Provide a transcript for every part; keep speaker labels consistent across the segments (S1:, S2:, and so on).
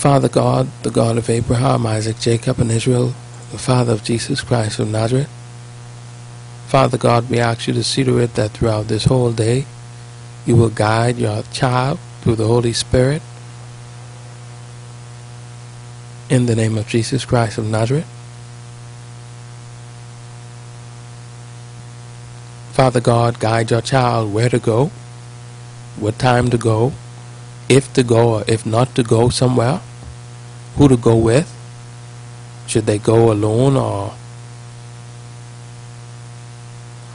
S1: Father God, the God of Abraham, Isaac, Jacob, and Israel, the Father of Jesus Christ of Nazareth. Father God, we ask you to see to it that throughout this whole day, you will guide your child through the Holy Spirit. In the name of Jesus Christ of Nazareth. Father God, guide your child where to go, what time to go, if to go or if not to go somewhere, who to go with. Should they go alone or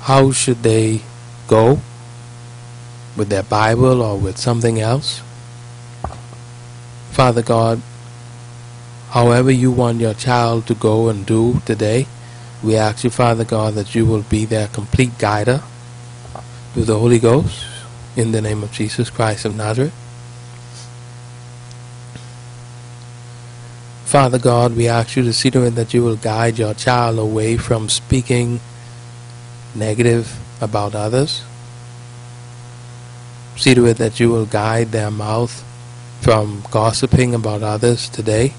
S1: how should they go? With their Bible or with something else? Father God, however you want your child to go and do today, we ask you, Father God, that you will be their complete guider through the Holy Ghost in the name of Jesus Christ of Nazareth. Father God, we ask you to see to it that you will guide your child away from speaking negative about others. See to it that you will guide their mouth from gossiping about others today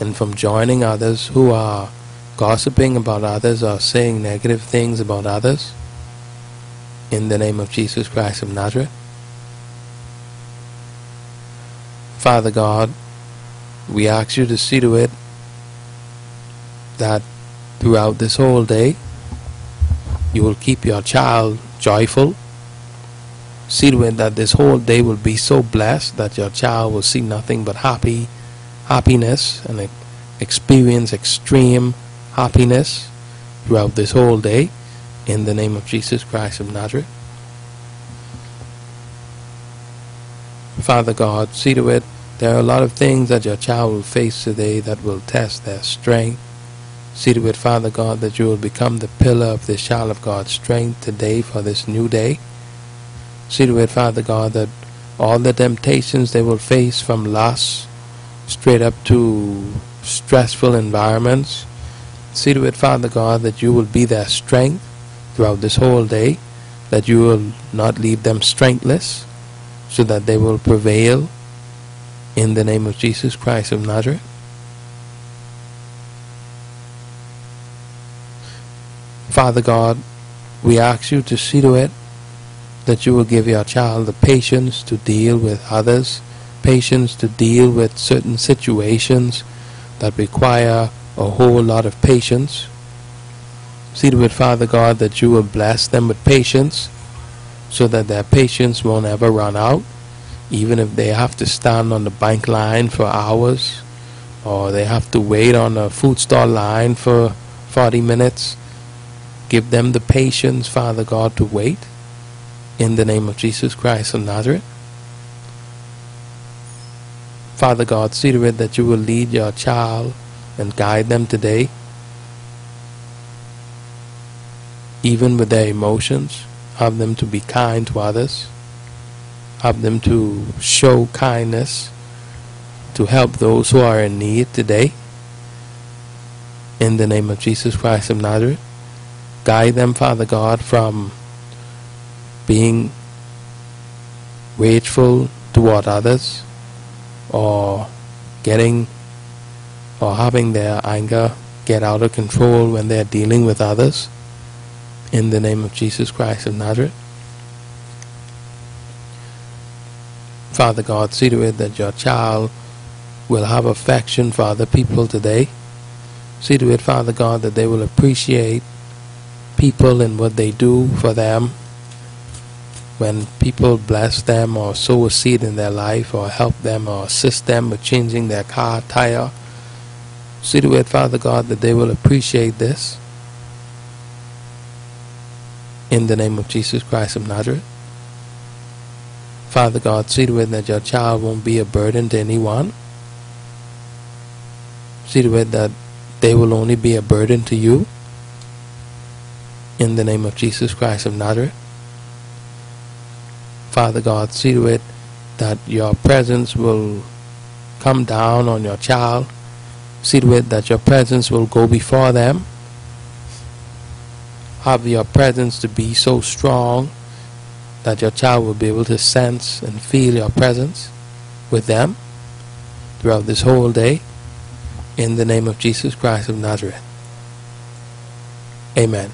S1: and from joining others who are gossiping about others or saying negative things about others. In the name of Jesus Christ of Nazareth. Father God, we ask you to see to it that throughout this whole day, you will keep your child joyful. See to it that this whole day will be so blessed that your child will see nothing but happy happiness and experience extreme happiness throughout this whole day in the name of Jesus Christ of Nazareth. Father God, see to it there are a lot of things that your child will face today that will test their strength See to it, Father God, that you will become the pillar of this child of God's strength today for this new day. See to it, Father God, that all the temptations they will face from lust straight up to stressful environments. See to it, Father God, that you will be their strength throughout this whole day, that you will not leave them strengthless, so that they will prevail in the name of Jesus Christ of Nazareth. Father God, we ask you to see to it that you will give your child the patience to deal with others, patience to deal with certain situations that require a whole lot of patience. See to it, Father God, that you will bless them with patience so that their patience won't ever run out, even if they have to stand on the bank line for hours or they have to wait on a food store line for 40 minutes Give them the patience, Father God, to wait in the name of Jesus Christ of Nazareth. Father God, see to it that you will lead your child and guide them today, even with their emotions. Have them to be kind to others. Have them to show kindness to help those who are in need today. In the name of Jesus Christ of Nazareth. Guide them, Father God, from being rageful toward others or getting or having their anger get out of control when they're dealing with others. In the name of Jesus Christ of Nazareth. Father God, see to it that your child will have affection for other people today. See to it, Father God, that they will appreciate people and what they do for them when people bless them or sow a seed in their life or help them or assist them with changing their car tire. See to it, Father God, that they will appreciate this. In the name of Jesus Christ of Nazareth. Father God, see to it that your child won't be a burden to anyone. See to it that they will only be a burden to you in the name of Jesus Christ of Nazareth. Father God, see to it that your presence will come down on your child. See to it that your presence will go before them. Have your presence to be so strong that your child will be able to sense and feel your presence with them throughout this whole day in the name of Jesus Christ of Nazareth. Amen.